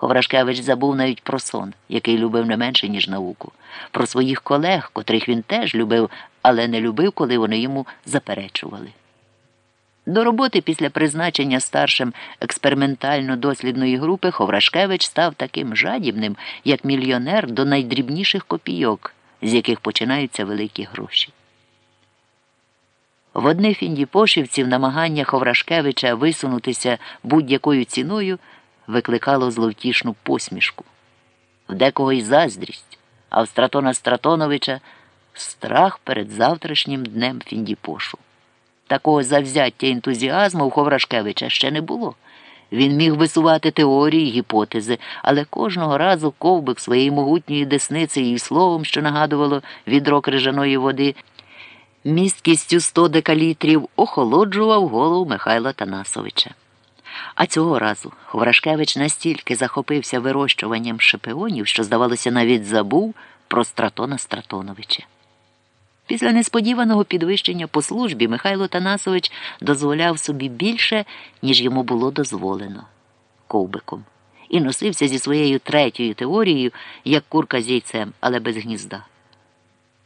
Ховрашкевич забув навіть про сон, який любив не менше, ніж науку, про своїх колег, котрих він теж любив, але не любив, коли вони йому заперечували. До роботи після призначення старшим експериментально-дослідної групи Ховрашкевич став таким жадібним, як мільйонер до найдрібніших копійок, з яких починаються великі гроші. В одних індіпошівців намагання Ховрашкевича висунутися будь-якою ціною викликало зловтішну посмішку, в декого й заздрість, а в Стратона Стратоновича страх перед завтрашнім днем Фіндіпошу. Такого завзяття ентузіазму у Ховрашкевича ще не було. Він міг висувати теорії, гіпотези, але кожного разу ковбик своєї могутньої десниці і словом, що нагадувало відро крижаної води, місткістю 100 декалітрів охолоджував голову Михайла Танасовича. А цього разу Ховрашкевич настільки захопився вирощуванням шипеонів, що, здавалося, навіть забув про Стратона Стратоновича. Після несподіваного підвищення по службі Михайло Танасович дозволяв собі більше, ніж йому було дозволено ковбиком, і носився зі своєю третьою теорією, як курка з яйцем, але без гнізда.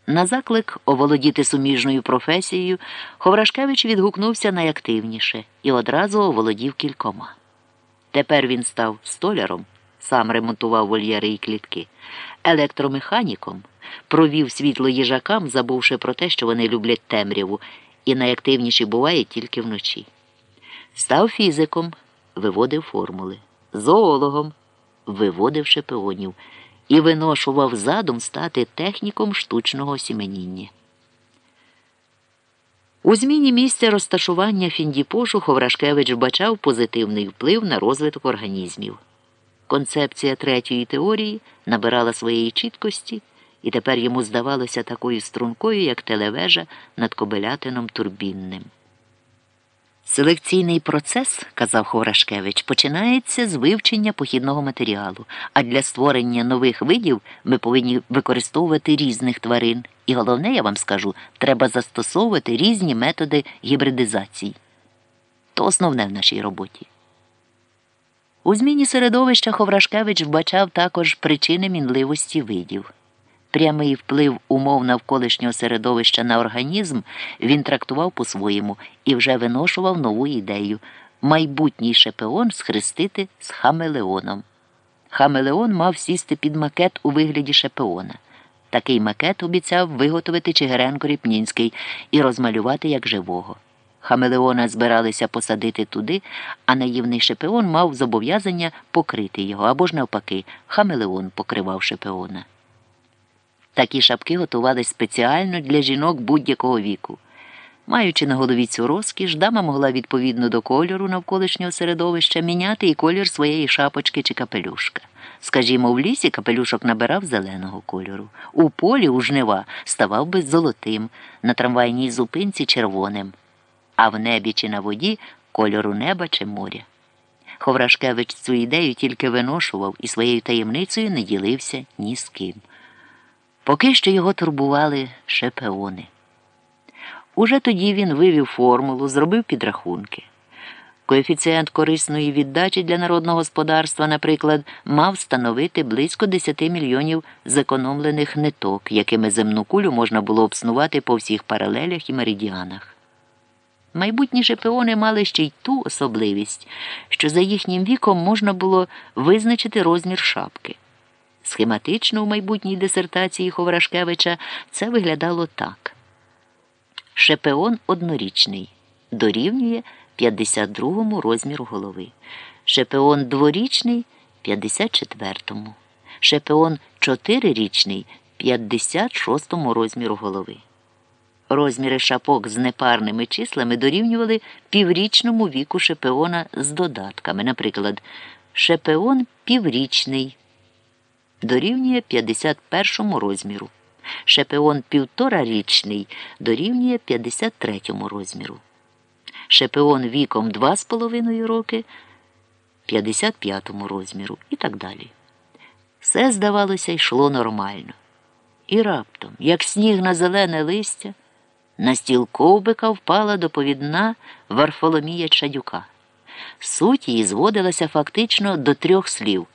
На заклик оволодіти суміжною професією Ховрашкевич відгукнувся найактивніше і одразу оволодів кількома. Тепер він став столяром, сам ремонтував вольєри і клітки, електромеханіком, провів світло їжакам, забувши про те, що вони люблять темряву, і найактивніші буває тільки вночі. Став фізиком, виводив формули, зоологом, виводив шепеонів і виношував задум стати техніком штучного сіменіння. У зміні місця розташування Фіндіпошу Ховрашкевич вбачав позитивний вплив на розвиток організмів. Концепція третьої теорії набирала своєї чіткості, і тепер йому здавалося такою стрункою, як телевежа над кобелятином турбінним. Селекційний процес, казав Ховрашкевич, починається з вивчення похідного матеріалу, а для створення нових видів ми повинні використовувати різних тварин. І головне, я вам скажу, треба застосовувати різні методи гібридизації. То основне в нашій роботі. У зміні середовища Ховрашкевич вбачав також причини мінливості видів. Прямий вплив умов навколишнього середовища на організм він трактував по-своєму і вже виношував нову ідею майбутній шепеон схрестити з хамелеоном. Хамелеон мав сісти під макет у вигляді шепеона. Такий макет обіцяв виготовити Чигиренко Ріпнінський і розмалювати як живого. Хамелеона збиралися посадити туди, а наївний шепеон мав зобов'язання покрити його або ж навпаки, хамелеон покривав шепеона. Такі шапки готувались спеціально для жінок будь-якого віку. Маючи на голові цю розкіш, дама могла відповідно до кольору навколишнього середовища міняти і колір своєї шапочки чи капелюшка. Скажімо, в лісі капелюшок набирав зеленого кольору, у полі у жнива ставав би золотим, на трамвайній зупинці червоним, а в небі чи на воді кольору неба чи моря. Ховрашкевич цю ідею тільки виношував і своєю таємницею не ділився ні з ким. Поки що його турбували шепеони. Уже тоді він вивів формулу, зробив підрахунки. Коефіцієнт корисної віддачі для народного господарства, наприклад, мав становити близько 10 мільйонів зекономлених ниток, якими земну кулю можна було обснувати по всіх паралелях і меридіанах. Майбутні шепеони мали ще й ту особливість, що за їхнім віком можна було визначити розмір шапки. Схематично у майбутній дисертації Ховрашкевича це виглядало так. Шепеон однорічний дорівнює 52 розміру голови. Шепеон дворічний 54-му. Шепеон чотирирічний 56 му розміру голови. Розміри шапок з непарними числами дорівнювали піврічному віку шепеона з додатками. Наприклад, шепеон піврічний дорівнює 51 розміру. Шепеон півторарічний дорівнює 53 розміру. Шепеон віком 2,5 роки 55 розміру і так далі. Все, здавалося, йшло нормально. І раптом, як сніг на зелене листя, на стіл ковбика впала доповідна Варфоломія Чадюка. Суть її зводилася фактично до трьох слів